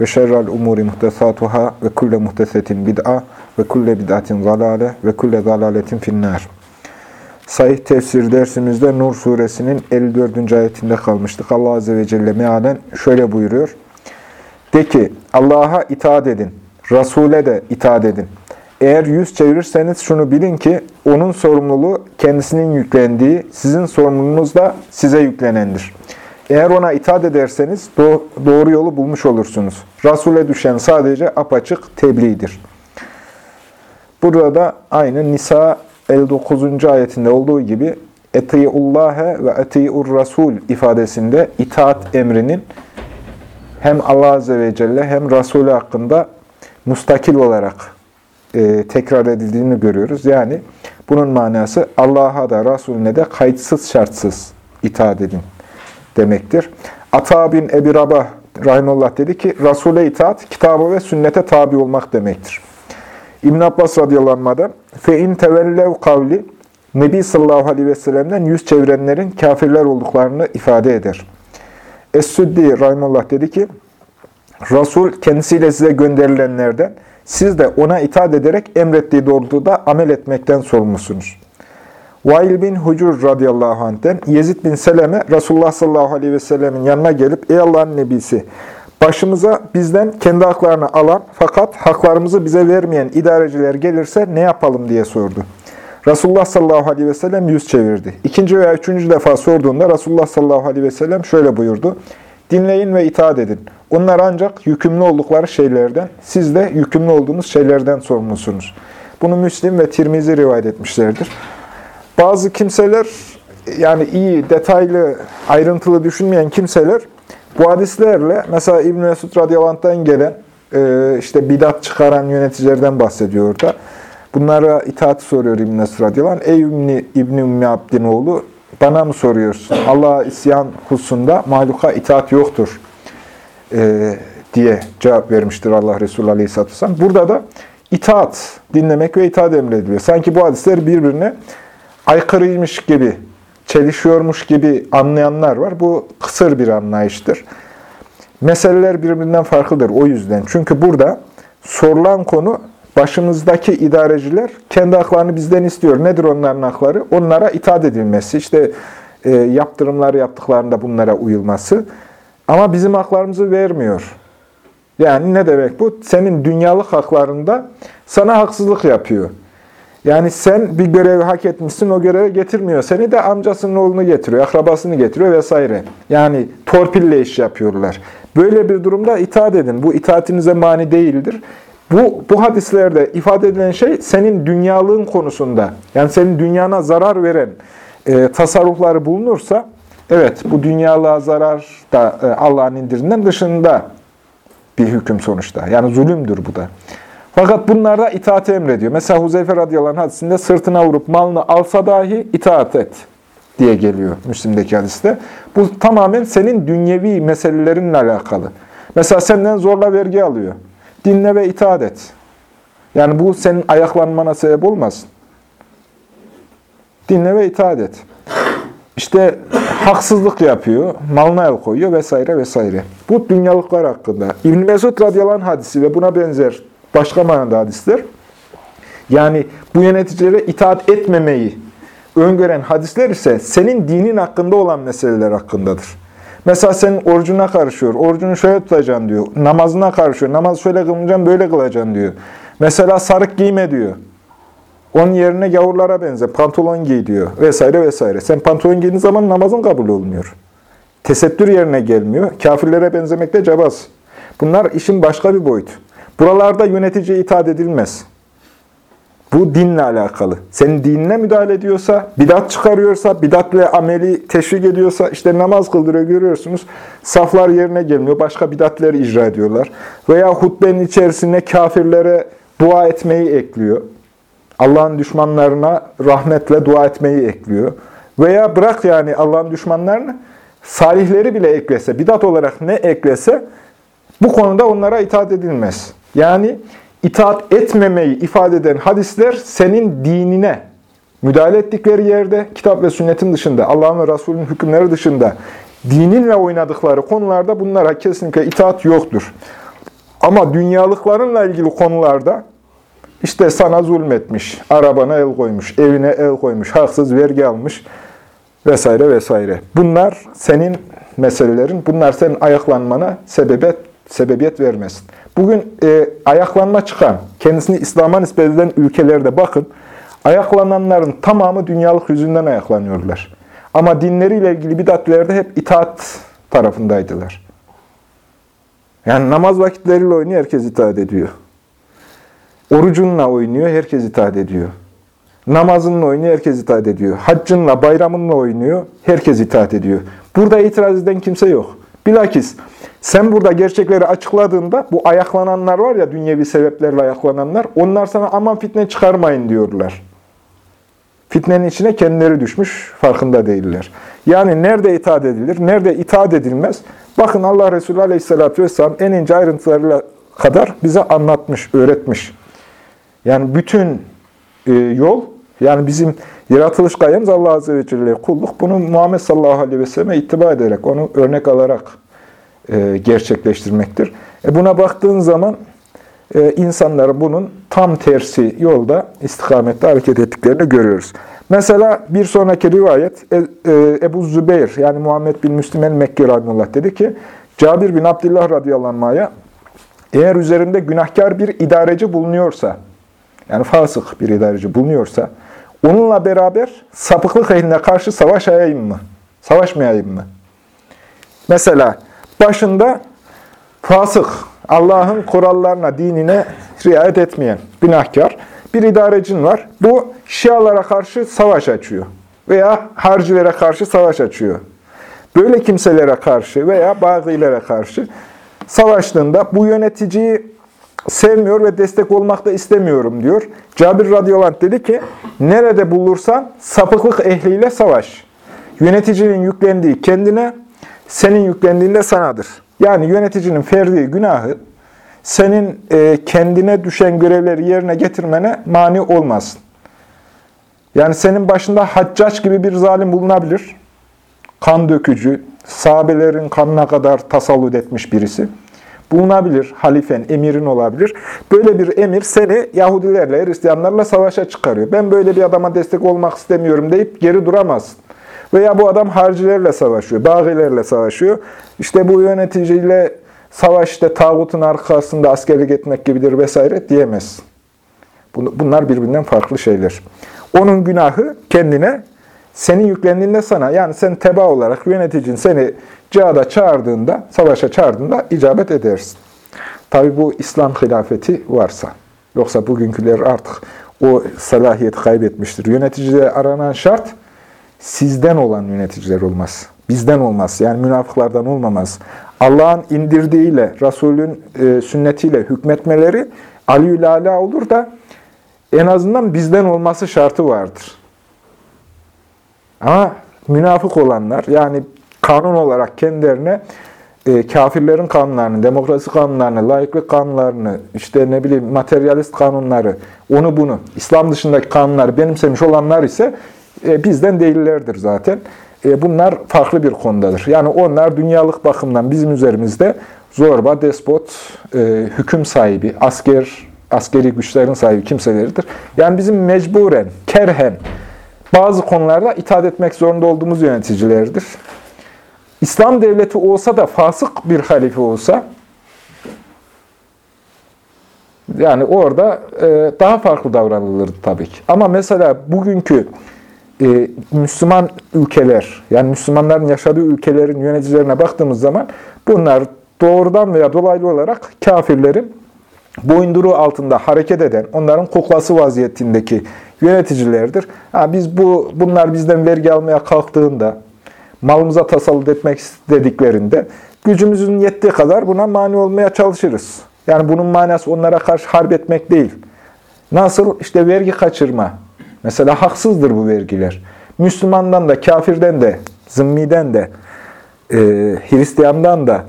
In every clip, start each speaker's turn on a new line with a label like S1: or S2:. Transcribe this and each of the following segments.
S1: ve şerrel umuri muhtesatuhâ ve kulle muhtesetin bid'a ve kulle bid'atin zalale ve kulle zalaletin finnâr. Sahih tefsir dersimizde Nur suresinin 54. ayetinde kalmıştık. Allah Azze ve Celle mealen şöyle buyuruyor. De ki Allah'a itaat edin, Resul'e de itaat edin. Eğer yüz çevirirseniz şunu bilin ki onun sorumluluğu kendisinin yüklendiği, sizin sorumluluğunuz da size yüklenendir. Eğer ona itaat ederseniz doğru yolu bulmuş olursunuz. Resul'e düşen sadece apaçık tebliğdir. Burada da aynı Nisa 59. ayetinde olduğu gibi Eti'ullâhe ve eti'ur Rasul ifadesinde itaat emrinin hem Allah Azze ve Celle hem Resulü hakkında mustakil olarak e, tekrar edildiğini görüyoruz. Yani bunun manası Allah'a da Resulüne de kayıtsız şartsız itaat edin demektir. Ata bin Ebi Rabah Rahimullah dedi ki, Resul'e itaat, kitaba ve sünnete tabi olmak demektir. İbn Abbas radıyallahu anh'dan, فَاِنْ تَوَلَّوْ kavli, Nebi sallallahu aleyhi ve sellem'den yüz çevirenlerin kafirler olduklarını ifade eder. Es-Süddi Rahimullah dedi ki, Resul kendisiyle size gönderilenlerden, siz de ona itaat ederek emrettiği doğrultuda amel etmekten sorumlusunuz. Vail bin Hucur radıyallahu anh'ten Yezid bin Seleme Resulullah sallallahu aleyhi ve sellemin yanına gelip Ey Allah'ın nebisi başımıza bizden kendi haklarını alan fakat haklarımızı bize vermeyen idareciler gelirse ne yapalım diye sordu. Resulullah sallallahu aleyhi ve sellem yüz çevirdi. İkinci veya üçüncü defa sorduğunda Resulullah sallallahu aleyhi ve sellem şöyle buyurdu. Dinleyin ve itaat edin. Onlar ancak yükümlü oldukları şeylerden, siz de yükümlü olduğunuz şeylerden sorumlusunuz. Bunu Müslim ve Tirmizi rivayet etmişlerdir. Bazı kimseler, yani iyi, detaylı, ayrıntılı düşünmeyen kimseler, bu hadislerle, mesela İbn-i Mesud radıyallahu gelen, e, işte bidat çıkaran yöneticilerden bahsediyor orada. Bunlara itaat soruyor İbn-i Mesud radıyallahu. Ey İbn-i İbn Ümmi Abdinoğlu, bana mı soruyorsun? Allah'a isyan hususunda mahluka itaat yoktur e, diye cevap vermiştir Allah Resulü Aleyhisselatü Vesselam. Burada da itaat, dinlemek ve itaat emrediliyor. Sanki bu hadisler birbirine aykırıymış gibi, çelişiyormuş gibi anlayanlar var. Bu kısır bir anlayıştır. Meseleler birbirinden farklıdır o yüzden. Çünkü burada sorulan konu başımızdaki idareciler kendi haklarını bizden istiyor. Nedir onların hakları? Onlara itaat edilmesi, işte e, yaptırımlar yaptıklarında bunlara uyulması. Ama bizim haklarımızı vermiyor. Yani ne demek bu? Senin dünyalık haklarında sana haksızlık yapıyor. Yani sen bir görevi hak etmişsin, o göreve getirmiyor. Seni de amcasının oğlunu getiriyor, akrabasını getiriyor vesaire. Yani torpille iş yapıyorlar. Böyle bir durumda itaat edin. Bu itaatinize mani değildir. Bu, bu hadislerde ifade edilen şey senin dünyalığın konusunda, yani senin dünyana zarar veren e, tasarrufları bulunursa, evet bu dünyalığa zarar da e, Allah'ın indirinden dışında bir hüküm sonuçta. Yani zulümdür bu da. Fakat bunlarda itaati emrediyor. Mesela Huzeyfe radıyallahu anh hadisinde sırtına vurup malını alsa dahi itaat et diye geliyor Müslim'deki hadiste. Bu tamamen senin dünyevi meselelerinle alakalı. Mesela senden zorla vergi alıyor. Dinle ve itaat et. Yani bu senin ayaklanmana sebep olmasın. Dinle ve itaat et. İşte haksızlık yapıyor, malına el koyuyor vesaire vesaire. Bu dünyalıklar hakkında. İbn Mesud radıyallahu hadisi ve buna benzer başka manada hadisler. Yani bu yöneticilere itaat etmemeyi öngören hadisler ise senin dinin hakkında olan meseleler hakkındadır. Mesela senin orucuna karışıyor. Orucunu şöyle tutacaksın diyor. Namazına karışıyor. Namaz şöyle kılmayacaksın, böyle kılacaksın diyor. Mesela sarık giyme diyor. Onun yerine gavurlara benze, pantolon giy diyor. Vesaire vesaire. Sen pantolon giydiğin zaman namazın kabul olmuyor. Tesettür yerine gelmiyor. Kafirlere benzemekte cabaz. Bunlar işin başka bir boyutu. Buralarda yöneticiye itaat edilmez. Bu dinle alakalı. Senin dinine müdahale ediyorsa, bidat çıkarıyorsa, bidatle ameli teşvik ediyorsa, işte namaz kıldırıyor görüyorsunuz. Saflar yerine gelmiyor, başka bidatleri icra ediyorlar. Veya hutbenin içerisine kafirlere dua etmeyi ekliyor. Allah'ın düşmanlarına rahmetle dua etmeyi ekliyor. Veya bırak yani Allah'ın düşmanlarını, salihleri bile eklese, bidat olarak ne eklese, bu konuda onlara itaat edilmez. Yani itaat etmemeyi ifade eden hadisler senin dinine müdahale ettikleri yerde, kitap ve sünnetin dışında, Allah'ın ve Resulünün hükümleri dışında, dininle oynadıkları konularda bunlara kesinlikle itaat yoktur. Ama dünyalıklarınla ilgili konularda, işte sana zulmetmiş, arabana el koymuş, evine el koymuş, haksız vergi almış vesaire vesaire. Bunlar senin meselelerin, bunlar senin ayaklanmana sebebiyet, sebebiyet vermesin. Bugün e, ayaklanma çıkan, kendisini İslam'a nispet eden ülkelerde bakın, ayaklananların tamamı dünyalık yüzünden ayaklanıyorlar. Ama dinleriyle ilgili bidatlerde hep itaat tarafındaydılar. Yani namaz vakitleriyle oynuyor, herkes itaat ediyor. Orucunla oynuyor, herkes itaat ediyor. Namazınla oynuyor, herkes itaat ediyor. Haccınla, bayramınla oynuyor, herkes itaat ediyor. Burada itiraz eden kimse yok. Bilakis sen burada gerçekleri açıkladığında bu ayaklananlar var ya dünyevi sebeplerle ayaklananlar onlar sana aman fitne çıkarmayın diyorlar. Fitnenin içine kendileri düşmüş farkında değiller. Yani nerede itaat edilir, nerede itaat edilmez. Bakın Allah Resulü Aleyhisselatü Vesselam en ince ayrıntılarıyla kadar bize anlatmış, öğretmiş. Yani bütün e, yol, yani bizim yaratılış gayemiz Allah Azze ve Celle kulluk. Bunu Muhammed sallallahu aleyhi ve selleme ittiba ederek, onu örnek alarak e, gerçekleştirmektir. E buna baktığın zaman e, insanların bunun tam tersi yolda, istikamette hareket ettiklerini görüyoruz. Mesela bir sonraki rivayet e, Ebu Zübeyir, yani Muhammed bin Müslim el-Mekki Rahimullah dedi ki, Cabir bin Abdullah radıyallahu eğer üzerinde günahkar bir idareci bulunuyorsa, yani fasık bir idareci bulunuyorsa, onunla beraber sapıklık ehline karşı savaşayım mı? Savaşmayayım mı? Mesela başında fasık, Allah'ın kurallarına, dinine riayet etmeyen günahkar bir idarecin var. Bu Şialara karşı savaş açıyor veya harcilere karşı savaş açıyor. Böyle kimselere karşı veya bağilere karşı savaştığında bu yöneticiyi sevmiyor ve destek olmak da istemiyorum diyor. Cabir radıyallahu anh dedi ki, nerede bulursan sapıklık ehliyle savaş. Yöneticinin yüklendiği kendine, senin yüklendiğinde sanadır. Yani yöneticinin ferdi günahı, senin e, kendine düşen görevleri yerine getirmene mani olmasın. Yani senin başında haccaç gibi bir zalim bulunabilir. Kan dökücü, sahabelerin kanına kadar tasallut etmiş birisi. Bulunabilir, halifen, emirin olabilir. Böyle bir emir seni Yahudilerle, Hristiyanlarla savaşa çıkarıyor. Ben böyle bir adama destek olmak istemiyorum deyip geri duramazsın. Veya bu adam harcilerle savaşıyor, bağilerle savaşıyor. İşte bu yöneticiyle savaş işte tağutun arkasında askerlik etmek gibidir vesaire diyemezsin. Bunlar birbirinden farklı şeyler. Onun günahı kendine, senin yüklendiğinde sana, yani sen teba olarak yöneticin seni cihada çağırdığında, savaşa çağırdığında icabet edersin. Tabi bu İslam hilafeti varsa. Yoksa bugünküler artık o salahiyeti kaybetmiştir. Yöneticide aranan şart, sizden olan yöneticiler olmaz. Bizden olmaz. Yani münafıklardan olmamaz. Allah'ın indirdiğiyle, Resulün e, sünnetiyle hükmetmeleri aliyül ala olur da en azından bizden olması şartı vardır. Ama münafık olanlar, yani kanun olarak kendilerine e, kafirlerin kanunlarını, demokrasi kanunlarını, layıklık kanunlarını, işte ne bileyim materyalist kanunları, onu bunu, İslam dışındaki kanunları benimsemiş olanlar ise e, bizden değillerdir zaten. E, bunlar farklı bir konudadır. Yani onlar dünyalık bakımdan bizim üzerimizde zorba, despot, e, hüküm sahibi, asker, askeri güçlerin sahibi kimseleridir. Yani bizim mecburen, kerhen bazı konularda itaat etmek zorunda olduğumuz yöneticilerdir. İslam devleti olsa da fasık bir halife olsa, yani orada e, daha farklı davranılırdı tabii ki. Ama mesela bugünkü e, Müslüman ülkeler, yani Müslümanların yaşadığı ülkelerin yöneticilerine baktığımız zaman bunlar doğrudan veya dolaylı olarak kafirlerin boyunduruğu altında hareket eden, onların kuklası vaziyetindeki yöneticilerdir. Ha, biz bu bunlar bizden vergi almaya kalktığında, malımıza tasallut etmek istediklerinde gücümüzün yettiği kadar buna mani olmaya çalışırız. Yani bunun manası onlara karşı harp etmek değil. Nasıl? işte vergi kaçırma. Mesela haksızdır bu vergiler. Müslümandan da, kafirden de, zımmiden de, e, Hristiyandan da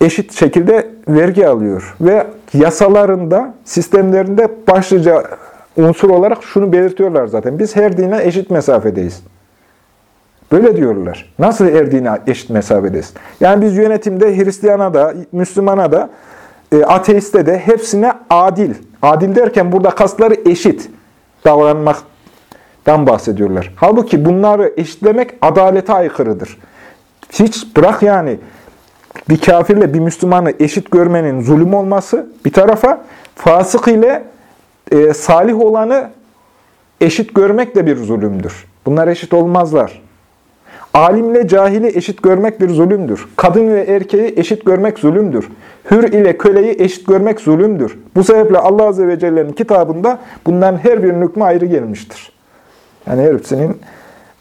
S1: eşit şekilde vergi alıyor. Ve yasalarında, sistemlerinde başlıca unsur olarak şunu belirtiyorlar zaten. Biz her dine eşit mesafedeyiz. Böyle diyorlar. Nasıl her dine eşit mesafedeyiz? Yani biz yönetimde Hristiyana da, Müslümana da, e, ateiste de hepsine adil. Adil derken burada kasları eşit davranmaktan bahsediyorlar. Halbuki bunları eşitlemek adalete aykırıdır. Hiç bırak yani bir kafirle bir Müslümanı eşit görmenin zulüm olması bir tarafa, fasık ile e, salih olanı eşit görmek de bir zulümdür. Bunlar eşit olmazlar. Alimle cahili eşit görmek bir zulümdür. Kadın ve erkeği eşit görmek zulümdür. Hür ile köleyi eşit görmek zulümdür. Bu sebeple Allah Azze ve Celle'nin kitabında bundan her bir hükmü ayrı gelmiştir. Yani her hepsinin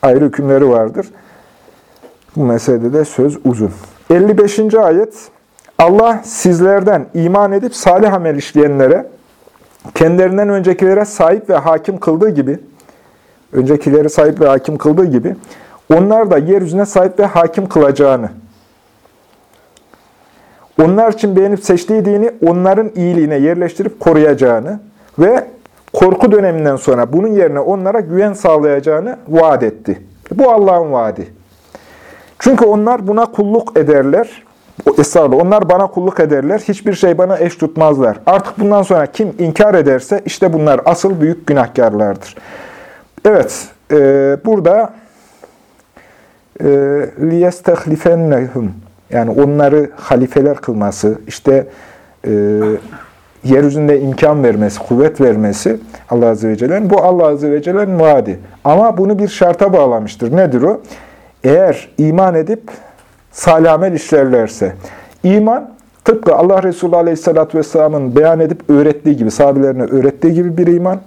S1: ayrı hükümleri vardır. Bu meselede de söz uzun. 55. ayet Allah sizlerden iman edip salih amel işleyenlere, kendilerinden öncekilere sahip ve hakim kıldığı gibi, öncekileri sahip ve hakim kıldığı gibi, onlar da yeryüzüne sahip ve hakim kılacağını, onlar için beğenip seçtiği dini onların iyiliğine yerleştirip koruyacağını ve korku döneminden sonra bunun yerine onlara güven sağlayacağını vaat etti. Bu Allah'ın vaadi. Çünkü onlar buna kulluk ederler. Estağfurullah. Onlar bana kulluk ederler. Hiçbir şey bana eş tutmazlar. Artık bundan sonra kim inkar ederse işte bunlar asıl büyük günahkarlardır. Evet. E, burada لِيَسْتَخْلِفَنَّهُمْ Yani onları halifeler kılması, işte e, yeryüzünde imkan vermesi, kuvvet vermesi Allah Azze ve Celle'nin, bu Allah Azze ve Celle'nin vaadi. Ama bunu bir şarta bağlamıştır. Nedir o? Eğer iman edip salih amel işlerlerse, iman tıpkı Allah Resulü Aleyhisselatü Vesselam'ın beyan edip öğrettiği gibi, sahabelerine öğrettiği gibi bir iman,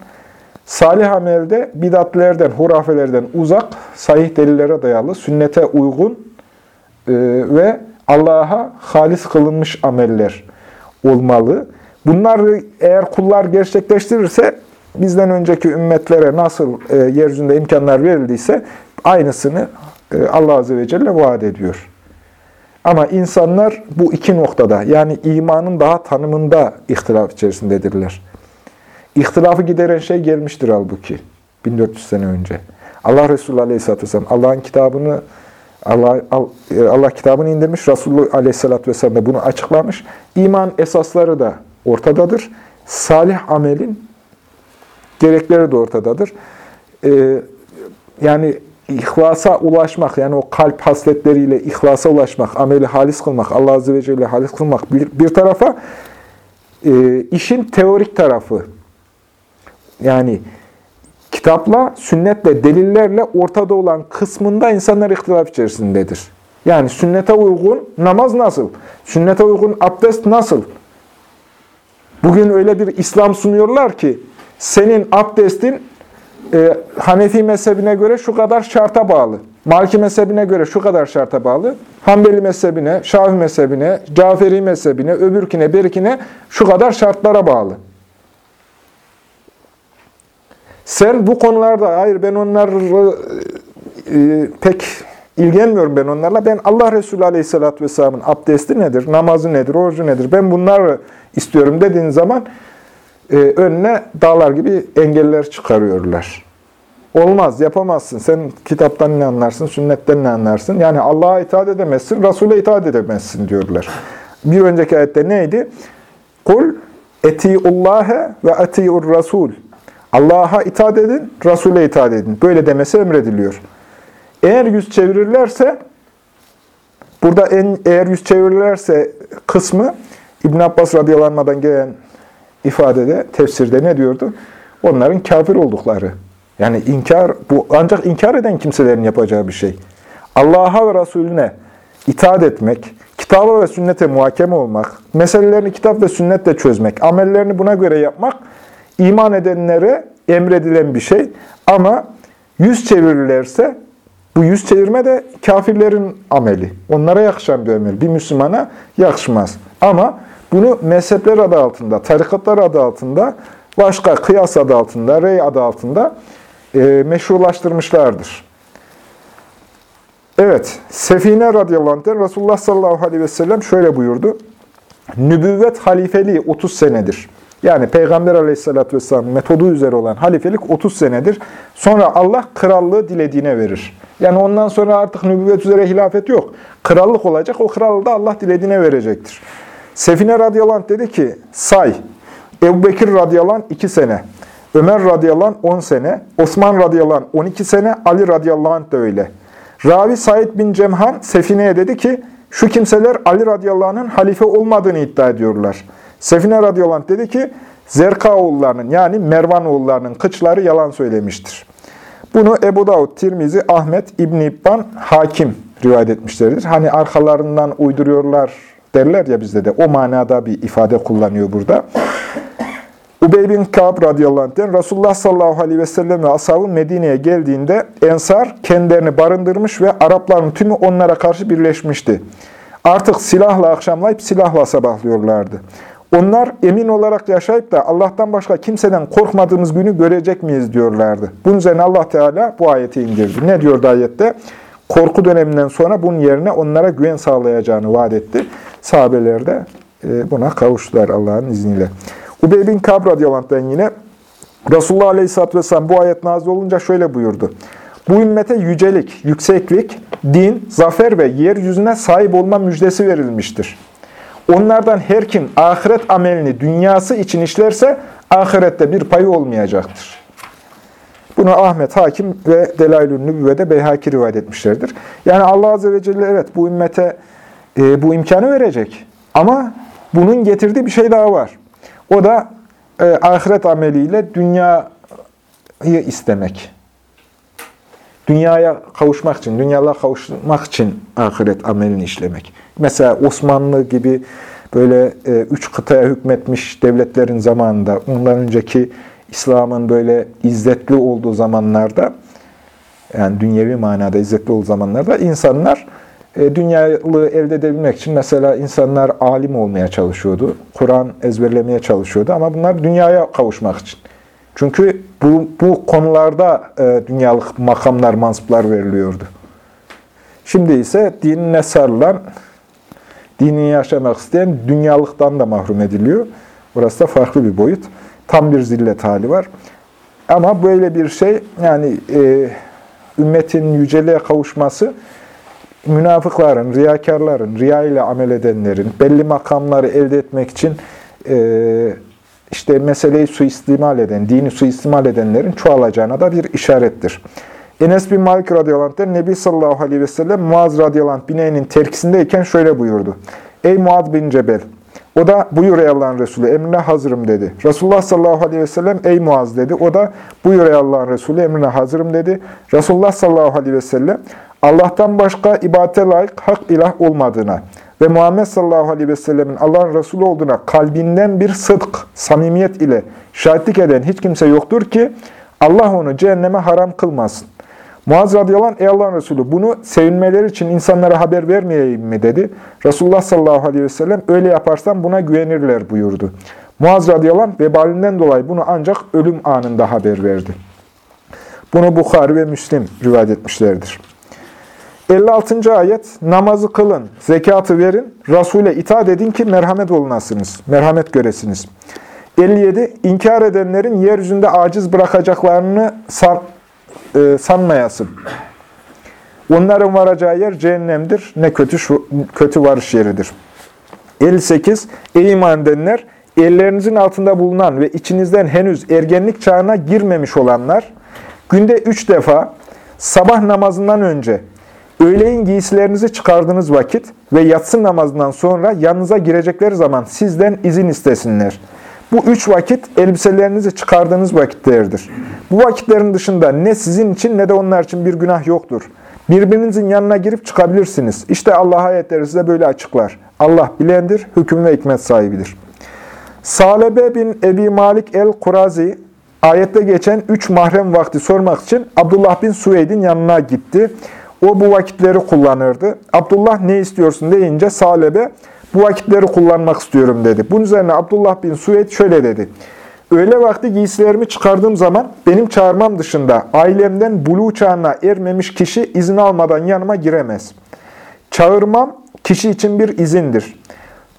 S1: salih amelde bidatlerden, hurafelerden uzak, sahih delillere dayalı, sünnete uygun e, ve Allah'a halis kılınmış ameller olmalı. Bunları eğer kullar gerçekleştirirse, bizden önceki ümmetlere nasıl e, yeryüzünde imkanlar verildiyse, aynısını e, Allah Azze ve Celle vaat ediyor. Ama insanlar bu iki noktada, yani imanın daha tanımında ihtilaf içerisindedirler. İhtilafı gideren şey gelmiştir halbuki, 1400 sene önce. Allah Resulü Aleyhisselatü Vesselam, Allah'ın kitabını, Allah, e, Allah kitabını indirmiş, Resulü Aleyhisselatü Vesselam da bunu açıklamış. İman esasları da ortadadır. Salih amelin gerekleri de ortadadır. Ee, yani İhlasa ulaşmak, yani o kalp hasletleriyle ihlasa ulaşmak, ameli halis kılmak, Allah Azze ve Celle halis kılmak bir, bir tarafa, e, işin teorik tarafı. Yani kitapla, sünnetle, delillerle ortada olan kısmında insanlar ihtilaf içerisindedir. Yani sünnete uygun namaz nasıl? Sünnete uygun abdest nasıl? Bugün öyle bir İslam sunuyorlar ki, senin abdestin e, Hanefi mezhebine göre şu kadar şarta bağlı. Maliki mezhebine göre şu kadar şarta bağlı. Hanbeli mezhebine, Şafi mezhebine, Caferi mezhebine, öbürkine, berikine şu kadar şartlara bağlı. Sen bu konularda, hayır ben onları e, pek ilgilenmiyorum ben onlarla. Ben Allah Resulü Aleyhisselatü Vesselam'ın abdesti nedir, namazı nedir, orucu nedir, ben bunları istiyorum dediğin zaman e, önüne dağlar gibi engeller çıkarıyorlar. Olmaz, yapamazsın. Sen kitaptan ne anlarsın, sünnetten ne anlarsın? Yani Allah'a itaat edemezsin, Resul'e itaat edemezsin diyorlar. Bir önceki ayette neydi? Kul etiullâhe ve etiur rasul. Allah'a itaat edin, Resul'e itaat edin. Böyle demesi emrediliyor. Eğer yüz çevirirlerse, burada en, eğer yüz çevirirlerse kısmı İbn Abbas radıyallahu gelen ifadede, tefsirde ne diyordu? Onların kafir oldukları. Yani inkar, bu ancak inkar eden kimselerin yapacağı bir şey. Allah'a ve Resulüne itaat etmek, kitaba ve sünnete muhakeme olmak, meselelerini kitap ve sünnetle çözmek, amellerini buna göre yapmak iman edenlere emredilen bir şey. Ama yüz çevirirlerse bu yüz çevirme de kafirlerin ameli. Onlara yakışan bir amel. Bir Müslümana yakışmaz. Ama bunu mezhepler adı altında, tarikatlar adı altında, başka kıyas adı altında, rey adı altında e, meşrulaştırmışlardır. Evet, Sefine radıyallahu anh'ten Resulullah sallallahu aleyhi ve sellem şöyle buyurdu. Nübüvvet halifeliği 30 senedir. Yani Peygamber aleyhissalatü vesselam metodu üzere olan halifelik 30 senedir. Sonra Allah krallığı dilediğine verir. Yani ondan sonra artık nübüvvet üzere hilafet yok. Krallık olacak, o krallığı da Allah dilediğine verecektir. Sefine radıyallahu anh dedi ki, say, Ebu Bekir radıyallahu anh 2 sene, Ömer radıyallahu anh 10 sene, Osman radıyallahu anh 12 sene, Ali radıyallahu anh da öyle. Ravi Said bin Cemhan Sefine'ye dedi ki, şu kimseler Ali radıyallahu anh'ın halife olmadığını iddia ediyorlar. Sefine radıyallahu anh dedi ki, Zerka oğullarının yani Mervan oğullarının kıçları yalan söylemiştir. Bunu Ebu Davud, Tirmizi, Ahmet, İbn İbban, Hakim rivayet etmişlerdir. Hani arkalarından uyduruyorlar derler ya bizde de. O manada bir ifade kullanıyor burada. Ubey bin Ka'b radıyallahu anh'ten Resulullah sallallahu aleyhi ve sellem ve ashabı Medine'ye geldiğinde Ensar kendilerini barındırmış ve Arapların tümü onlara karşı birleşmişti. Artık silahla akşamlayıp silahla sabahlıyorlardı. Onlar emin olarak yaşayıp da Allah'tan başka kimseden korkmadığımız günü görecek miyiz diyorlardı. Bunun üzerine Allah Teala bu ayeti indirdi. Ne diyor ayette? Korku döneminden sonra bunun yerine onlara güven sağlayacağını vaat etti. Sahabeler de e, buna kavuştular Allah'ın izniyle. Ubey bin Kab radıyallahu yine Resulullah Aleyhisselatü Vesselam bu ayet nazil olunca şöyle buyurdu. Bu ümmete yücelik, yükseklik, din, zafer ve yeryüzüne sahip olma müjdesi verilmiştir. Onlardan her kim ahiret amelini dünyası için işlerse ahirette bir payı olmayacaktır. Bunu Ahmet Hakim ve Delailün Nübüvve'de Beyhaki rivayet etmişlerdir. Yani Allah Azze ve Celle evet bu ümmete e, bu imkanı verecek. Ama bunun getirdiği bir şey daha var. O da e, ahiret ameliyle dünyayı istemek. Dünyaya kavuşmak için, dünyalığa kavuşmak için ahiret amelini işlemek. Mesela Osmanlı gibi böyle e, üç kıtaya hükmetmiş devletlerin zamanında, ondan önceki İslam'ın böyle izzetli olduğu zamanlarda, yani dünyevi manada izzetli olduğu zamanlarda insanlar e, dünyalığı elde edebilmek için mesela insanlar alim olmaya çalışıyordu. Kur'an ezberlemeye çalışıyordu ama bunlar dünyaya kavuşmak için. Çünkü bu, bu konularda e, dünyalık makamlar, mansıplar veriliyordu. Şimdi ise dinine sarılan, dinini yaşamak isteyen dünyalıktan da mahrum ediliyor. Burası da farklı bir boyut. Tam bir zillet hali var. Ama böyle bir şey, yani e, ümmetin yüceliğe kavuşması, münafıkların, riyakarların, riya ile amel edenlerin, belli makamları elde etmek için e, işte meseleyi suistimal eden, dini suistimal edenlerin çoğalacağına da bir işarettir. Enes bin Malik radıyallahu Nebi sallallahu aleyhi ve sellem Muaz radıyallahu anh bineğinin terkisindeyken şöyle buyurdu. Ey Muaz bin Cebel! O da buyur ey Allah'ın Resulü emrine hazırım dedi. Resulullah sallallahu aleyhi ve sellem ey Muaz dedi. O da buyur ey Allah'ın Resulü emrine hazırım dedi. Resulullah sallallahu aleyhi ve sellem Allah'tan başka ibadete layık hak ilah olmadığına ve Muhammed sallallahu aleyhi ve sellemin Allah'ın Resulü olduğuna kalbinden bir sıdk, samimiyet ile şahitlik eden hiç kimse yoktur ki Allah onu cehenneme haram kılmasın. Muaz radıyallahu anh, ey Allah'ın Resulü bunu sevinmeleri için insanlara haber vermeyeyim mi dedi. Resulullah sallallahu aleyhi ve sellem öyle yaparsan buna güvenirler buyurdu. Muaz radıyallahu anh vebalinden dolayı bunu ancak ölüm anında haber verdi. Bunu Bukhari ve Müslim rivayet etmişlerdir. 56. ayet, namazı kılın, zekatı verin, Resul'e itaat edin ki merhamet olunasınız, merhamet göresiniz. 57. İnkar edenlerin yeryüzünde aciz bırakacaklarını san, e, sanmayasın. Onların varacağı yer cehennemdir, ne kötü kötü varış yeridir. 58. Ey iman edenler, ellerinizin altında bulunan ve içinizden henüz ergenlik çağına girmemiş olanlar, günde üç defa sabah namazından önce Öğleyin giysilerinizi çıkardığınız vakit ve yatsı namazından sonra yanınıza girecekleri zaman sizden izin istesinler. Bu üç vakit elbiselerinizi çıkardığınız vakitlerdir. Bu vakitlerin dışında ne sizin için ne de onlar için bir günah yoktur. Birbirinizin yanına girip çıkabilirsiniz. İşte Allah ayetleri size böyle açıklar. Allah bilendir, hüküm ve hikmet sahibidir. Salebe bin Ebi Malik el-Kurazi ayette geçen üç mahrem vakti sormak için Abdullah bin Suveyd'in yanına gitti. O bu vakitleri kullanırdı. Abdullah ne istiyorsun deyince Salebe bu vakitleri kullanmak istiyorum dedi. Bunun üzerine Abdullah bin Suveyd şöyle dedi. Öğle vakti giysilerimi çıkardığım zaman benim çağırmam dışında ailemden bulu çağına ermemiş kişi izin almadan yanıma giremez. Çağırmam kişi için bir izindir.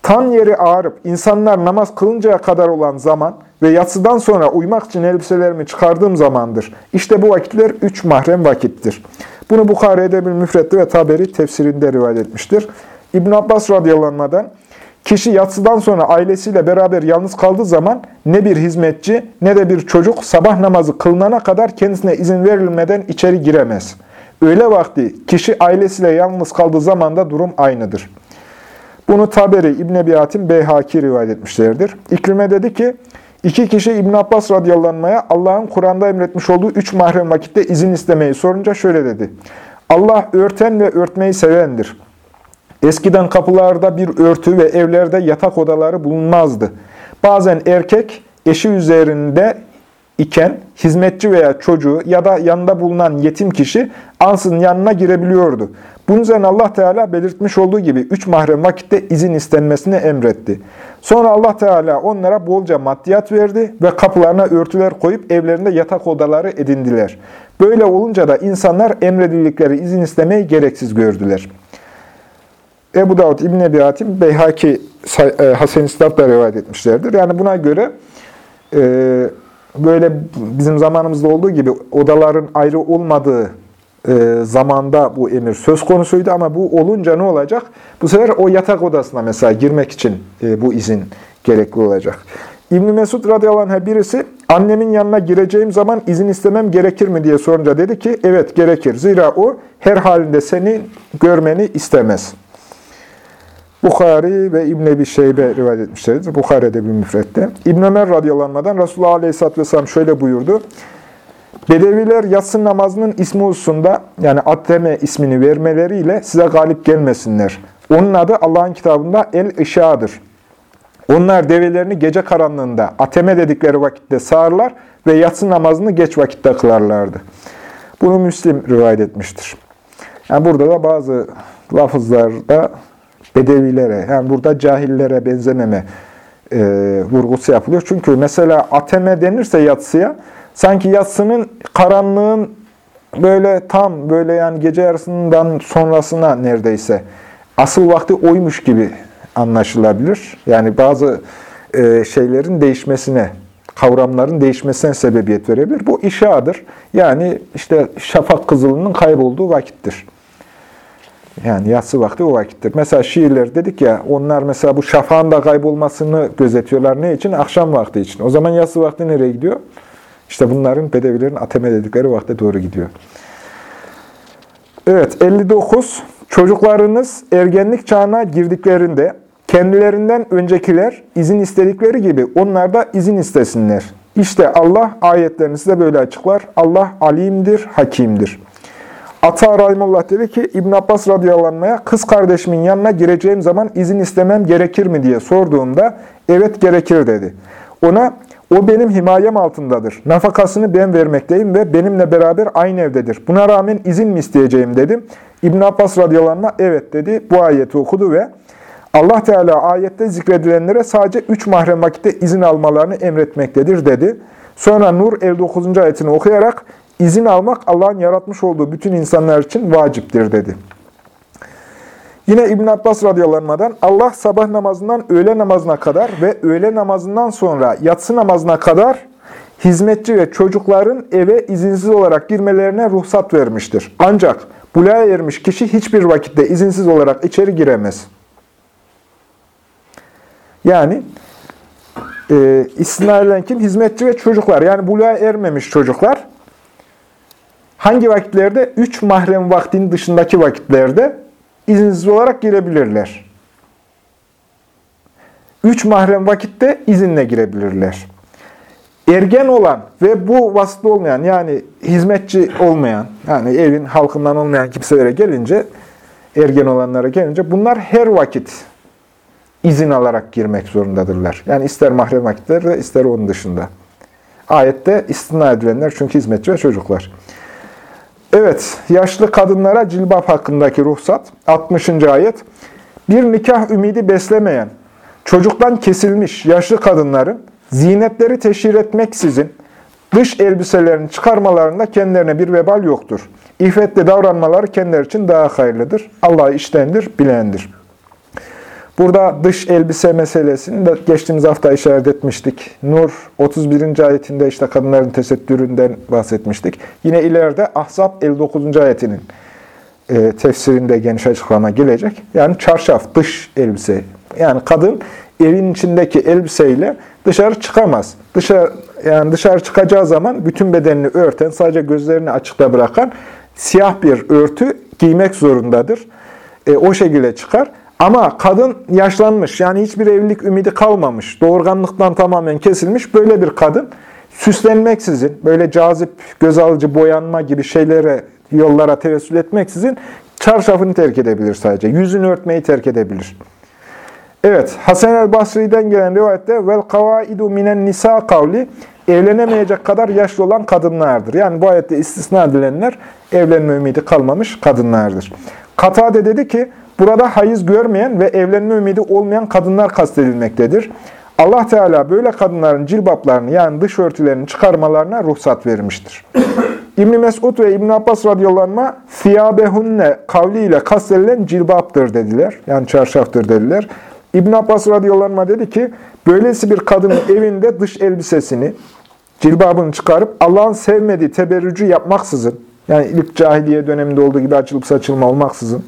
S1: Tan yeri ağrıp insanlar namaz kılıncaya kadar olan zaman ve yatsıdan sonra uyumak için elbiselerimi çıkardığım zamandır. İşte bu vakitler üç mahrem vakittir. Bunu Bukhari Edebil Müfretli ve Taberi tefsirinde rivayet etmiştir. İbn Abbas radıyallahu kişi yatsıdan sonra ailesiyle beraber yalnız kaldığı zaman ne bir hizmetçi ne de bir çocuk sabah namazı kılınana kadar kendisine izin verilmeden içeri giremez. Öğle vakti kişi ailesiyle yalnız kaldığı zaman da durum aynıdır. Bunu Taberi, İbn Ebi Hatim, Beyhaki rivayet etmişlerdir. İkrime dedi ki, iki kişi İbn Abbas radıyallahu Allah'ın Kur'an'da emretmiş olduğu üç mahrem vakitte izin istemeyi sorunca şöyle dedi. Allah örten ve örtmeyi sevendir. Eskiden kapılarda bir örtü ve evlerde yatak odaları bulunmazdı. Bazen erkek eşi üzerinde iken hizmetçi veya çocuğu ya da yanında bulunan yetim kişi ansızın yanına girebiliyordu. Bunun üzerine Allah Teala belirtmiş olduğu gibi üç mahrem vakitte izin istenmesini emretti. Sonra Allah Teala onlara bolca maddiyat verdi ve kapılarına örtüler koyup evlerinde yatak odaları edindiler. Böyle olunca da insanlar emredildikleri izin istemeyi gereksiz gördüler. Ebu Davud İbn Ebi Hatim Beyhaki e, Hasan İstab da rivayet etmişlerdir. Yani buna göre e, böyle bizim zamanımızda olduğu gibi odaların ayrı olmadığı e, zamanda bu emir söz konusuydu ama bu olunca ne olacak? Bu sefer o yatak odasına mesela girmek için bu izin gerekli olacak. İbn Mesud radıyallahu anh birisi annemin yanına gireceğim zaman izin istemem gerekir mi diye sorunca dedi ki evet gerekir. Zira o her halinde seni görmeni istemez. Bukhari ve İbn Ebi Şeybe rivayet etmişlerdir. Bukhari'de bir müfrette. İbn Ömer radıyallahu Resulullah aleyhisselatü vesselam şöyle buyurdu. Bedeviler yatsı namazının ismi hususunda yani Atteme ismini vermeleriyle size galip gelmesinler. Onun adı Allah'ın kitabında El-İşa'dır. Onlar develerini gece karanlığında ateme dedikleri vakitte sağırlar ve yatsı namazını geç vakitte kılarlardı. Bunu Müslim rivayet etmiştir. Yani burada da bazı lafızlarda bedevilere, yani burada cahillere benzememe e, vurgusu yapılıyor. Çünkü mesela ateme denirse yatsıya, sanki yatsının karanlığın böyle tam böyle yani gece yarısından sonrasına neredeyse asıl vakti oymuş gibi anlaşılabilir. Yani bazı e, şeylerin değişmesine, kavramların değişmesine sebebiyet verebilir. Bu işadır. Yani işte şafak kızılının kaybolduğu vakittir. Yani yatsı vakti o vakittir. Mesela şiirler dedik ya, onlar mesela bu şafağın da kaybolmasını gözetiyorlar. Ne için? Akşam vakti için. O zaman yatsı vakti nereye gidiyor? İşte bunların bedevilerin ateme dedikleri vakte doğru gidiyor. Evet, 59. Çocuklarınız ergenlik çağına girdiklerinde kendilerinden öncekiler izin istedikleri gibi onlar da izin istesinler. İşte Allah ayetlerini size böyle açıklar. Allah alimdir, hakimdir. Ata Rahimullah dedi ki İbn Abbas radıyallahu kız kardeşimin yanına gireceğim zaman izin istemem gerekir mi diye sorduğumda evet gerekir dedi. Ona o benim himayem altındadır. Nafakasını ben vermekteyim ve benimle beraber aynı evdedir. Buna rağmen izin mi isteyeceğim dedim. İbn Abbas radıyallahu evet dedi. Bu ayeti okudu ve Allah Teala ayette zikredilenlere sadece üç mahrem vakitte izin almalarını emretmektedir dedi. Sonra Nur 59. ayetini okuyarak izin almak Allah'ın yaratmış olduğu bütün insanlar için vaciptir dedi. Yine İbn Abbas radıyallahu Allah sabah namazından öğle namazına kadar ve öğle namazından sonra yatsı namazına kadar hizmetçi ve çocukların eve izinsiz olarak girmelerine ruhsat vermiştir. Ancak buluğa ermiş kişi hiçbir vakitte izinsiz olarak içeri giremez. Yani e, istisna kim? Hizmetçi ve çocuklar. Yani buluğa ermemiş çocuklar hangi vakitlerde? Üç mahrem vaktinin dışındaki vakitlerde izinsiz olarak girebilirler. Üç mahrem vakitte izinle girebilirler. ergen olan ve bu vasıflı olmayan yani hizmetçi olmayan yani evin halkından olmayan kimselere gelince ergen olanlara gelince bunlar her vakit izin alarak girmek zorundadırlar. Yani ister mahrem vakitlerde ister onun dışında. Ayette istina edilenler çünkü hizmetçi ve çocuklar. Evet, yaşlı kadınlara cilbap hakkındaki ruhsat. 60. ayet. Bir nikah ümidi beslemeyen, çocuktan kesilmiş yaşlı kadınların zinetleri teşhir etmeksizin dış elbiselerini çıkarmalarında kendilerine bir vebal yoktur. İffetli davranmaları kendileri için daha hayırlıdır. Allah iştendir, bilendir. Burada dış elbise meselesini de geçtiğimiz hafta işaret etmiştik. Nur 31. ayetinde işte kadınların tesettüründen bahsetmiştik. Yine ileride Ahzab 59. ayetinin e, tefsirinde geniş açıklama gelecek. Yani çarşaf, dış elbise. Yani kadın evin içindeki elbiseyle dışarı çıkamaz. Dışarı yani dışarı çıkacağı zaman bütün bedenini örten, sadece gözlerini açıkta bırakan siyah bir örtü giymek zorundadır. E, o şekilde çıkar. Ama kadın yaşlanmış, yani hiçbir evlilik ümidi kalmamış, doğurganlıktan tamamen kesilmiş böyle bir kadın süslenmeksizin, böyle cazip, göz alıcı boyanma gibi şeylere, yollara tevessül etmeksizin çarşafını terk edebilir sadece. Yüzünü örtmeyi terk edebilir. Evet, Hasan el Basri'den gelen rivayette vel kavaidu minen nisa kavli evlenemeyecek kadar yaşlı olan kadınlardır. Yani bu ayette istisna edilenler evlenme ümidi kalmamış kadınlardır. Katade dedi ki, burada hayız görmeyen ve evlenme ümidi olmayan kadınlar kastedilmektedir. Allah Teala böyle kadınların cilbaplarını yani dış örtülerini çıkarmalarına ruhsat vermiştir. İbn Mesud ve İbn Abbas radıyallahu anh fiyabehunne kavliyle kastedilen cilbaptır dediler. Yani çarşaftır dediler. İbn Abbas radıyallahu dedi ki, böylesi bir kadının evinde dış elbisesini, cilbabını çıkarıp Allah'ın sevmediği teberrücü yapmaksızın, yani ilk cahiliye döneminde olduğu gibi açılıp saçılma olmaksızın,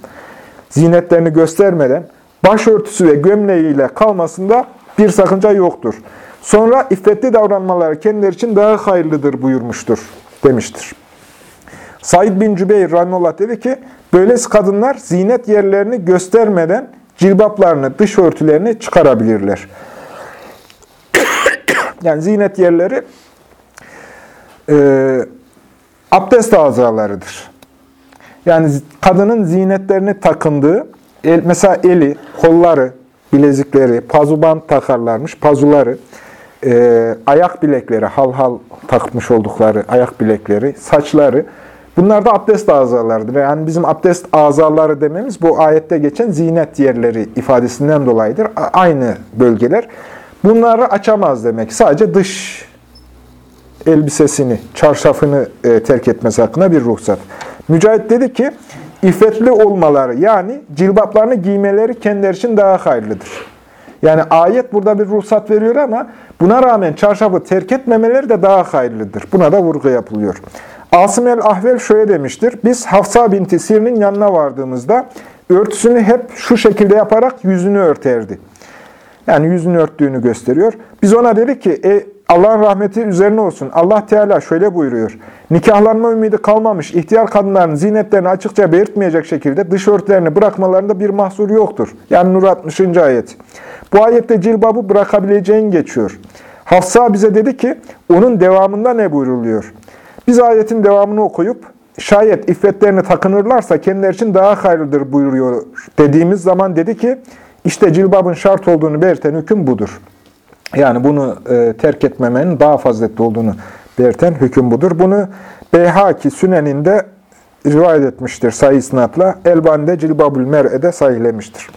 S1: zinetlerini göstermeden başörtüsü ve gömleğiyle kalmasında bir sakınca yoktur. Sonra iffetli davranmaları kendileri için daha hayırlıdır buyurmuştur demiştir. Said bin Cübeyr Rahimullah dedi ki, böylesi kadınlar zinet yerlerini göstermeden cilbaplarını, dış örtülerini çıkarabilirler. yani zinet yerleri e, abdest azalarıdır. Yani kadının zinetlerini takındığı, el, mesela eli, kolları, bilezikleri, pazuban takarlarmış, pazuları, e, ayak bilekleri, hal hal takmış oldukları ayak bilekleri, saçları, bunlar da abdest azalarıdır. Yani bizim abdest azaları dememiz bu ayette geçen zinet yerleri ifadesinden dolayıdır. Aynı bölgeler. Bunları açamaz demek. Sadece dış elbisesini, çarşafını e, terk etmesi hakkında bir ruhsat. Mücahit dedi ki, iffetli olmaları yani cilbaplarını giymeleri kendileri için daha hayırlıdır. Yani ayet burada bir ruhsat veriyor ama buna rağmen çarşafı terk etmemeleri de daha hayırlıdır. Buna da vurgu yapılıyor. Asım el-Ahvel şöyle demiştir. Biz Hafsa binti Sir'in yanına vardığımızda örtüsünü hep şu şekilde yaparak yüzünü örterdi. Yani yüzünü örttüğünü gösteriyor. Biz ona dedik ki, e, Allah'ın rahmeti üzerine olsun. Allah Teala şöyle buyuruyor. Nikahlanma ümidi kalmamış ihtiyar kadınların zinetlerini açıkça belirtmeyecek şekilde dış örtülerini bırakmalarında bir mahsur yoktur. Yani Nur 60. ayet. Bu ayette cilbabı bırakabileceğin geçiyor. Hafsa bize dedi ki, onun devamında ne buyruluyor? Biz ayetin devamını okuyup, şayet iffetlerini takınırlarsa kendileri için daha hayırlıdır buyuruyor dediğimiz zaman dedi ki, işte cilbabın şart olduğunu belirten hüküm budur. Yani bunu e, terk etmemenin daha faziletli olduğunu belirten hüküm budur. Bunu Beyhaki Sünen'inde rivayet etmiştir sayı isnatla. Elbani'de Cilbabül Mer'e'de sayılemiştir.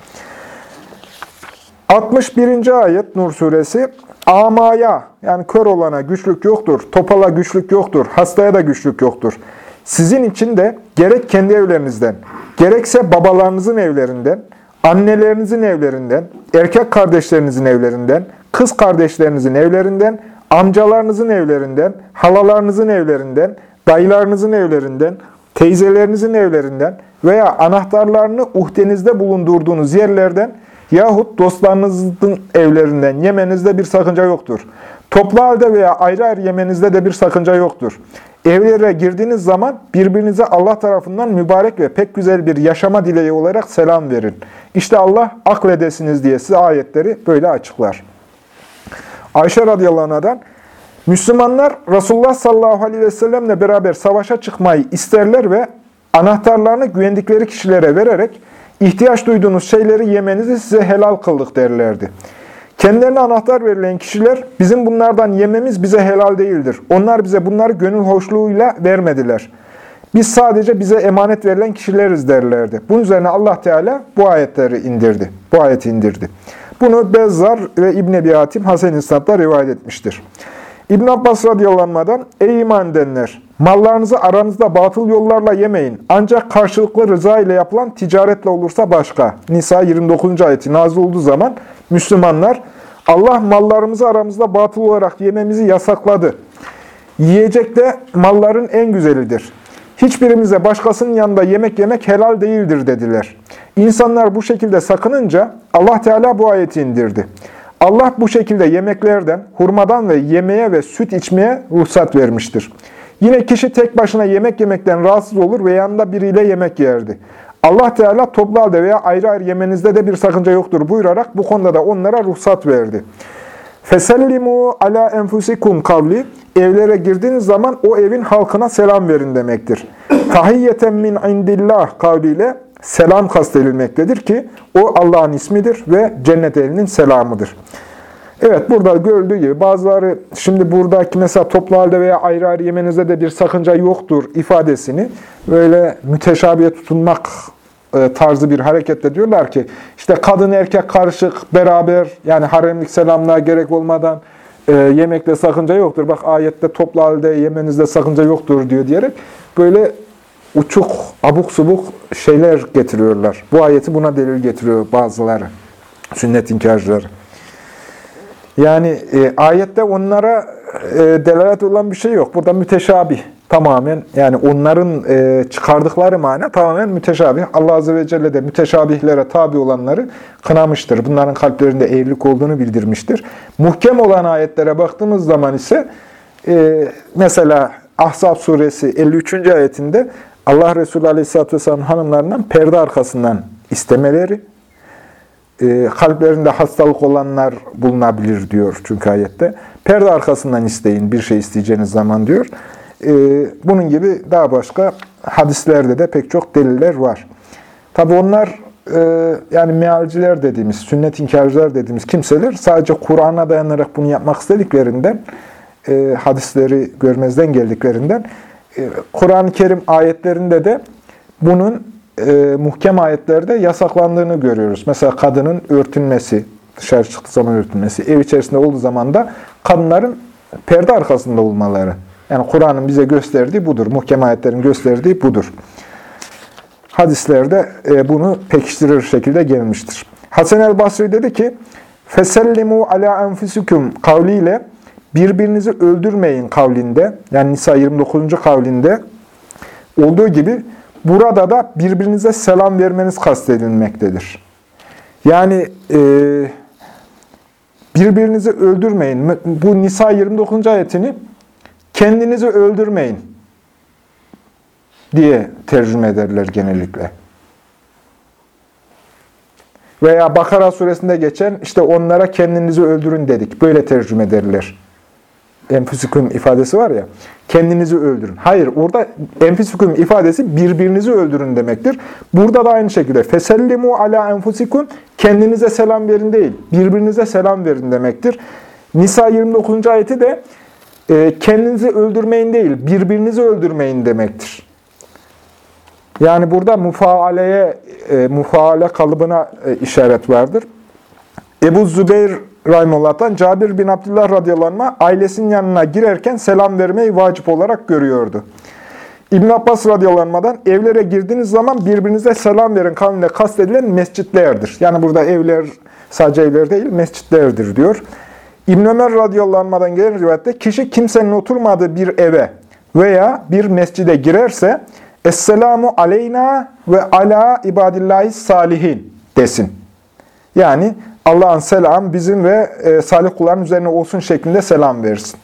S1: 61. ayet Nur suresi Amaya yani kör olana güçlük yoktur, topala güçlük yoktur, hastaya da güçlük yoktur. Sizin için de gerek kendi evlerinizden, gerekse babalarınızın evlerinden, annelerinizin evlerinden, erkek kardeşlerinizin evlerinden, kız kardeşlerinizin evlerinden, amcalarınızın evlerinden, halalarınızın evlerinden, dayılarınızın evlerinden, teyzelerinizin evlerinden veya anahtarlarını uhdenizde bulundurduğunuz yerlerden yahut dostlarınızın evlerinden yemenizde bir sakınca yoktur. Toplu halde veya ayrı ayrı yemenizde de bir sakınca yoktur. Evlere girdiğiniz zaman birbirinize Allah tarafından mübarek ve pek güzel bir yaşama dileği olarak selam verin. İşte Allah akledesiniz diye size ayetleri böyle açıklar. Ayşe radıyallahu anh'dan Müslümanlar Resulullah sallallahu aleyhi ve sellemle beraber savaşa çıkmayı isterler ve anahtarlarını güvendikleri kişilere vererek ihtiyaç duyduğunuz şeyleri yemenizi size helal kıldık derlerdi. Kendilerine anahtar verilen kişiler bizim bunlardan yememiz bize helal değildir. Onlar bize bunları gönül hoşluğuyla vermediler. Biz sadece bize emanet verilen kişileriz derlerdi. Bunun üzerine Allah Teala bu ayetleri indirdi. Bu ayeti indirdi. Bunu Bezzar ve İbn Ebi Hatim Hasan İsnat'ta rivayet etmiştir. İbn Abbas radıyallahu ey iman edenler, mallarınızı aranızda batıl yollarla yemeyin. Ancak karşılıklı rıza ile yapılan ticaretle olursa başka. Nisa 29. ayeti nazil olduğu zaman Müslümanlar, Allah mallarımızı aramızda batıl olarak yememizi yasakladı. Yiyecek de malların en güzelidir. Hiçbirimize başkasının yanında yemek yemek helal değildir dediler. İnsanlar bu şekilde sakınınca Allah Teala bu ayeti indirdi. Allah bu şekilde yemeklerden, hurmadan ve yemeğe ve süt içmeye ruhsat vermiştir. Yine kişi tek başına yemek yemekten rahatsız olur ve yanında biriyle yemek yerdi. Allah Teala toplu halde veya ayrı ayrı yemenizde de bir sakınca yoktur buyurarak bu konuda da onlara ruhsat verdi. Fesellimu ala enfusikum kavli evlere girdiğiniz zaman o evin halkına selam verin demektir. Tahiyyeten min indillah kavliyle selam kastedilmektedir ki o Allah'ın ismidir ve cennet elinin selamıdır. Evet burada görüldüğü gibi bazıları şimdi buradaki mesela toplu halde veya ayrı ayrı yemenizde de bir sakınca yoktur ifadesini böyle müteşabiye tutunmak tarzı bir hareketle diyorlar ki işte kadın erkek karışık beraber yani haremlik selamlığa gerek olmadan e, yemekte sakınca yoktur. Bak ayette toplu halde yemenizde sakınca yoktur diyor diyerek böyle uçuk, abuk subuk şeyler getiriyorlar. Bu ayeti buna delil getiriyor bazıları. Sünnet inkarcıları. Yani e, ayette onlara e, delalet olan bir şey yok. Burada müteşabih tamamen yani onların e, çıkardıkları mana tamamen müteşabih. Allah Azze ve Celle de müteşabihlere tabi olanları kınamıştır. Bunların kalplerinde eğrilik olduğunu bildirmiştir. Muhkem olan ayetlere baktığımız zaman ise e, mesela Ahzab suresi 53. ayetinde Allah Resulü Aleyhisselatü Vesselam hanımlarından perde arkasından istemeleri, e, kalplerinde hastalık olanlar bulunabilir diyor çünkü ayette. Perde arkasından isteyin bir şey isteyeceğiniz zaman diyor. E, bunun gibi daha başka hadislerde de pek çok deliller var. Tabi onlar e, yani mealciler dediğimiz, sünnet inkarcılar dediğimiz kimseler sadece Kur'an'a dayanarak bunu yapmak istediklerinden, e, hadisleri görmezden geldiklerinden, e, Kur'an-ı Kerim ayetlerinde de bunun muhkem ayetlerde yasaklandığını görüyoruz. Mesela kadının örtünmesi, dışarı çıktığı zaman örtünmesi, ev içerisinde olduğu zaman da kadınların perde arkasında olmaları. Yani Kur'an'ın bize gösterdiği budur. Muhkem ayetlerin gösterdiği budur. Hadislerde e, bunu pekiştirir şekilde gelmiştir. Hasan el-Basri dedi ki, Fesellimu ala enfusikum kavliyle birbirinizi öldürmeyin kavlinde, yani Nisa 29. kavlinde olduğu gibi burada da birbirinize selam vermeniz kastedilmektedir. Yani e, birbirinizi öldürmeyin. Bu Nisa 29. ayetini kendinizi öldürmeyin diye tercüme ederler genellikle. Veya Bakara suresinde geçen işte onlara kendinizi öldürün dedik. Böyle tercüme ederler enfüsüküm ifadesi var ya, kendinizi öldürün. Hayır, orada enfüsüküm ifadesi birbirinizi öldürün demektir. Burada da aynı şekilde fesellimu ala enfusikum kendinize selam verin değil, birbirinize selam verin demektir. Nisa 29. ayeti de kendinizi öldürmeyin değil, birbirinizi öldürmeyin demektir. Yani burada mufaaleye, e, mufaale kalıbına e, işaret vardır. Ebu Zübeyir Rahimullah'tan Cabir bin Abdullah radıyallahu anh ailesinin yanına girerken selam vermeyi vacip olarak görüyordu. İbn Abbas radıyallahu evlere girdiğiniz zaman birbirinize selam verin kavmine kastedilen mescitlerdir. Yani burada evler sadece evler değil mescitlerdir diyor. İbn Ömer radıyallahu gelen rivayette kişi kimsenin oturmadığı bir eve veya bir mescide girerse Esselamu aleyna ve ala ibadillahi salihin desin. Yani Allah'ın selam bizim ve e, salih kulların üzerine olsun şeklinde selam versin.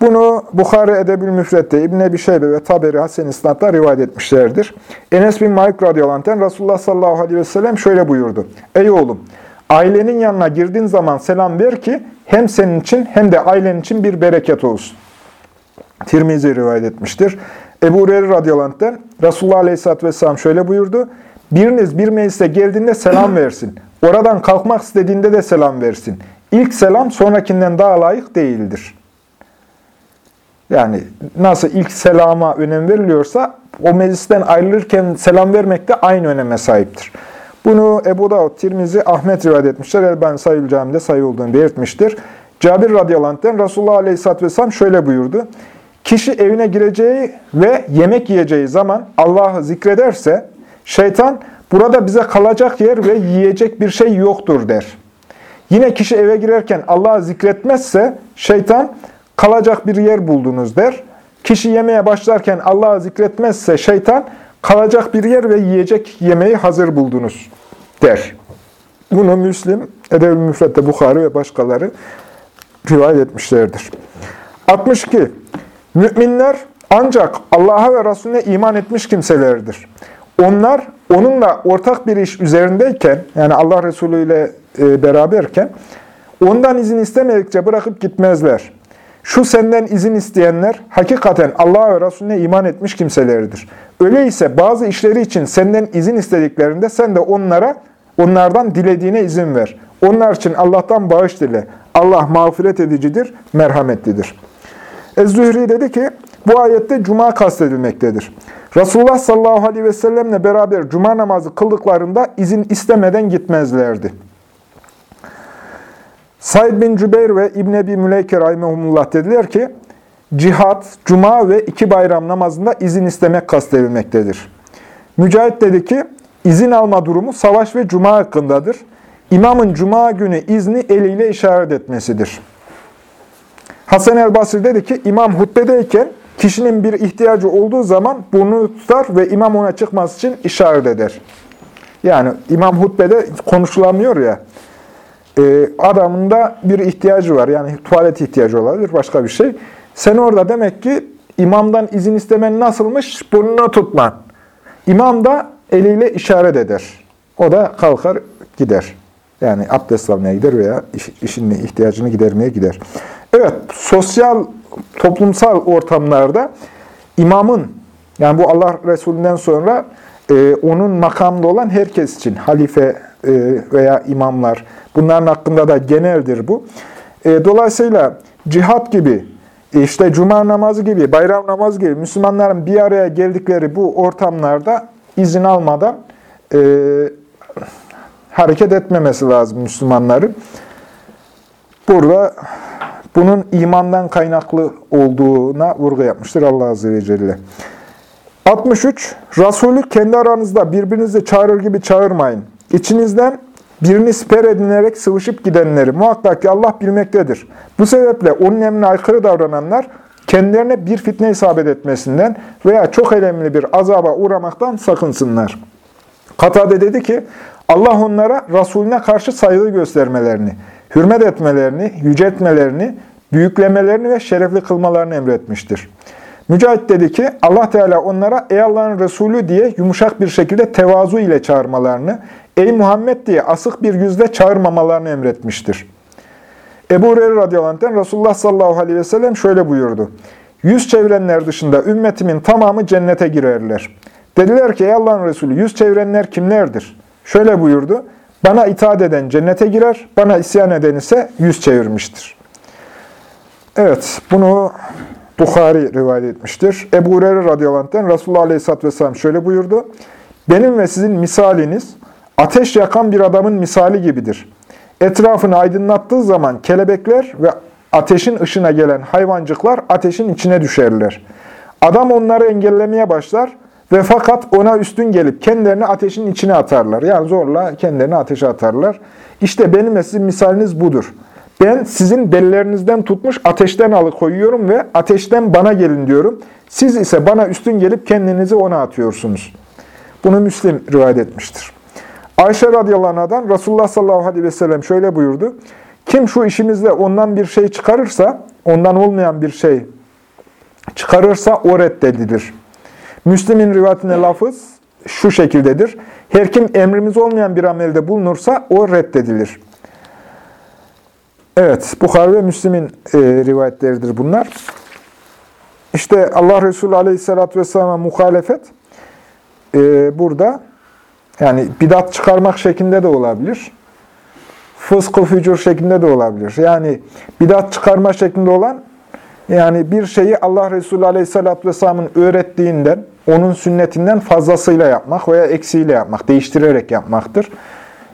S1: Bunu Bukhari Edebül Müfret'te İbn Ebi Şeybe ve Taberi Hasen İsnat'ta rivayet etmişlerdir. Enes bin Malik radıyallahu anh Resulullah sallallahu aleyhi ve sellem şöyle buyurdu. Ey oğlum! Ailenin yanına girdiğin zaman selam ver ki hem senin için hem de ailen için bir bereket olsun. Tirmizi rivayet etmiştir. Ebu Hureyre radıyallahu Resulullah aleyhisselatü vesselam şöyle buyurdu. Biriniz bir meclise geldiğinde selam versin. Oradan kalkmak istediğinde de selam versin. İlk selam sonrakinden daha layık değildir. Yani nasıl ilk selama önem veriliyorsa o meclisten ayrılırken selam vermek de aynı öneme sahiptir. Bunu Ebu Davud, Tirmizi, Ahmet rivayet etmişler. Elbani sayıl camide sayı olduğunu belirtmiştir. Cabir radıyallahu anh'ten Resulullah aleyhisselatü vesselam şöyle buyurdu. Kişi evine gireceği ve yemek yiyeceği zaman Allah'ı zikrederse şeytan burada bize kalacak yer ve yiyecek bir şey yoktur der. Yine kişi eve girerken Allah'ı zikretmezse şeytan kalacak bir yer buldunuz der. Kişi yemeye başlarken Allah'ı zikretmezse şeytan kalacak bir yer ve yiyecek yemeği hazır buldunuz der. Bunu Müslim, Edeb-ül Müfret'te Bukhari ve başkaları rivayet etmişlerdir. 62. Müminler ancak Allah'a ve Resulüne iman etmiş kimselerdir. Onlar onunla ortak bir iş üzerindeyken, yani Allah Resulü ile e, beraberken, ondan izin istemedikçe bırakıp gitmezler. Şu senden izin isteyenler hakikaten Allah'a ve Resulüne iman etmiş kimselerdir. Öyleyse bazı işleri için senden izin istediklerinde sen de onlara onlardan dilediğine izin ver. Onlar için Allah'tan bağış dile. Allah mağfiret edicidir, merhametlidir. Ez-Zühri dedi ki, bu ayette cuma kastedilmektedir. Resulullah sallallahu aleyhi ve sellemle beraber cuma namazı kıldıklarında izin istemeden gitmezlerdi. Said bin Cübeyr ve İbn Ebi Müleyke rahimehumullah dediler ki, cihat, cuma ve iki bayram namazında izin istemek kastedilmektedir. Mücahit dedi ki, izin alma durumu savaş ve cuma hakkındadır. İmamın cuma günü izni eliyle işaret etmesidir. Hasan el Basri dedi ki, imam hutbedeyken kişinin bir ihtiyacı olduğu zaman bunu tutar ve imam ona çıkması için işaret eder. Yani imam hutbede konuşulamıyor ya, e, adamın da bir ihtiyacı var. Yani tuvalet ihtiyacı olabilir, başka bir şey. Sen orada demek ki imamdan izin istemen nasılmış? Burnunu tutman. İmam da eliyle işaret eder. O da kalkar gider. Yani abdest almaya gider veya iş, işin ihtiyacını gidermeye gider. Evet, sosyal, toplumsal ortamlarda imamın, yani bu Allah Resulü'nden sonra e, onun makamda olan herkes için, halife e, veya imamlar, bunların hakkında da geneldir bu. E, dolayısıyla cihat gibi, işte cuma namazı gibi, bayram namazı gibi Müslümanların bir araya geldikleri bu ortamlarda izin almadan e, hareket etmemesi lazım Müslümanların. Burada bunun imandan kaynaklı olduğuna vurgu yapmıştır Allah Azze ve Celle. 63. Resulü kendi aranızda birbirinizi çağırır gibi çağırmayın. İçinizden birini siper edinerek sıvışıp gidenleri muhakkak ki Allah bilmektedir. Bu sebeple onun emrine aykırı davrananlar kendilerine bir fitne isabet etmesinden veya çok elemli bir azaba uğramaktan sakınsınlar. Katade dedi ki, Allah onlara Resulüne karşı saygı göstermelerini, hürmet etmelerini, yüceltmelerini, büyüklemelerini ve şerefli kılmalarını emretmiştir. Mücahit dedi ki, Allah Teala onlara ey Allah'ın Resulü diye yumuşak bir şekilde tevazu ile çağırmalarını, ey Muhammed diye asık bir yüzle çağırmamalarını emretmiştir. Ebu Hureyre radıyallahu anh'ten Resulullah sallallahu aleyhi ve sellem şöyle buyurdu. Yüz çevirenler dışında ümmetimin tamamı cennete girerler. Dediler ki ey Allah'ın Resulü yüz çevirenler kimlerdir? Şöyle buyurdu. Bana itaat eden cennete girer, bana isyan eden ise yüz çevirmiştir. Evet, bunu Bukhari rivayet etmiştir. Ebu Hureyre radıyallahu anh'ten Resulullah aleyhisselatü vesselam şöyle buyurdu. Benim ve sizin misaliniz ateş yakan bir adamın misali gibidir. Etrafını aydınlattığı zaman kelebekler ve ateşin ışına gelen hayvancıklar ateşin içine düşerler. Adam onları engellemeye başlar ve fakat ona üstün gelip kendilerini ateşin içine atarlar. Yani zorla kendilerini ateşe atarlar. İşte benim ve sizin misaliniz budur. Ben sizin belilerinizden tutmuş ateşten alıkoyuyorum ve ateşten bana gelin diyorum. Siz ise bana üstün gelip kendinizi ona atıyorsunuz. Bunu Müslim rivayet etmiştir. Ayşe radıyallahu anh'dan Resulullah sallallahu aleyhi ve sellem şöyle buyurdu. Kim şu işimizde ondan bir şey çıkarırsa, ondan olmayan bir şey çıkarırsa o reddedilir. Müslim'in rivayetine lafız şu şekildedir. Her kim emrimiz olmayan bir amelde bulunursa o reddedilir. Evet, Bukhari ve Müslim'in e, rivayetleridir bunlar. İşte Allah Resulü Aleyhisselatü Vesselam'a muhalefet e, burada yani bidat çıkarmak şeklinde de olabilir. Fıskı fücur şeklinde de olabilir. Yani bidat çıkarma şeklinde olan yani bir şeyi Allah Resulü Aleyhisselatü Vesselam'ın öğrettiğinden, onun sünnetinden fazlasıyla yapmak veya eksiğiyle yapmak, değiştirerek yapmaktır.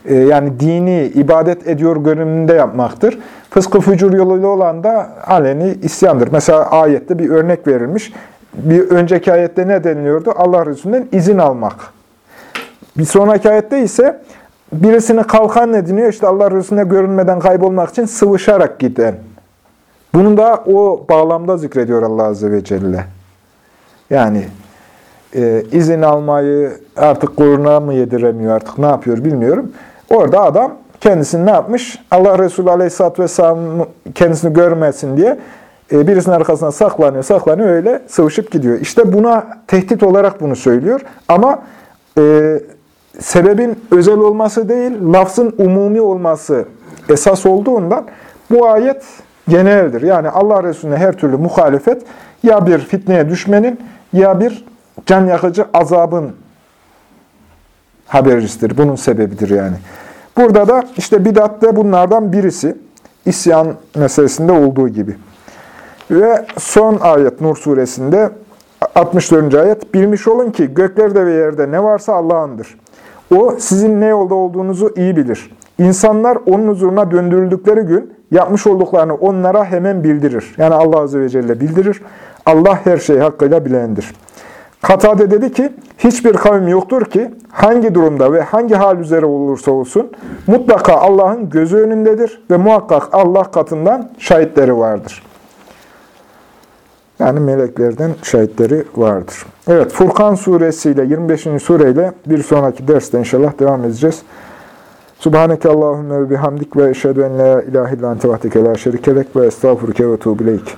S1: Ee, yani dini, ibadet ediyor görünümünde yapmaktır. Fıskı fücur yoluyla olan da aleni isyandır. Mesela ayette bir örnek verilmiş. Bir önceki ayette ne deniliyordu? Allah Resulü'nden izin almak. Bir sonraki ayette ise birisini kalkan ediniyor. İşte Allah Resulü'ne görünmeden kaybolmak için sıvışarak giden. Bunu da o bağlamda zikrediyor Allah Azze ve Celle. Yani e, izin almayı artık koruna mı yediremiyor, artık ne yapıyor bilmiyorum. Orada adam kendisini ne yapmış? Allah Resulü Aleyhisselatü Vesselam kendisini görmesin diye e, birisinin arkasına saklanıyor, saklanıyor öyle sıvışıp gidiyor. İşte buna tehdit olarak bunu söylüyor. Ama e, sebebin özel olması değil, lafzın umumi olması esas olduğundan bu ayet geneldir. Yani Allah Resulüne her türlü muhalefet ya bir fitneye düşmenin ya bir can yakıcı azabın habercisidir. Bunun sebebidir yani. Burada da işte bidat de bunlardan birisi. İsyan meselesinde olduğu gibi. Ve son ayet Nur suresinde 64. ayet. Bilmiş olun ki göklerde ve yerde ne varsa Allah'ındır. O sizin ne yolda olduğunuzu iyi bilir. İnsanlar onun huzuruna döndürüldükleri gün yapmış olduklarını onlara hemen bildirir. Yani Allah Azze ve Celle bildirir. Allah her şeyi hakkıyla bilendir. Katade dedi ki, hiçbir kavim yoktur ki hangi durumda ve hangi hal üzere olursa olsun mutlaka Allah'ın gözü önündedir ve muhakkak Allah katından şahitleri vardır. Yani meleklerden şahitleri vardır. Evet, Furkan suresiyle 25. sureyle bir sonraki derste inşallah devam edeceğiz. Subhaneke Allahümme ve bihamdik ve eşhedü en la ilahe illan tevahdike la şerikelek ve estağfurke ve tuğbileyk.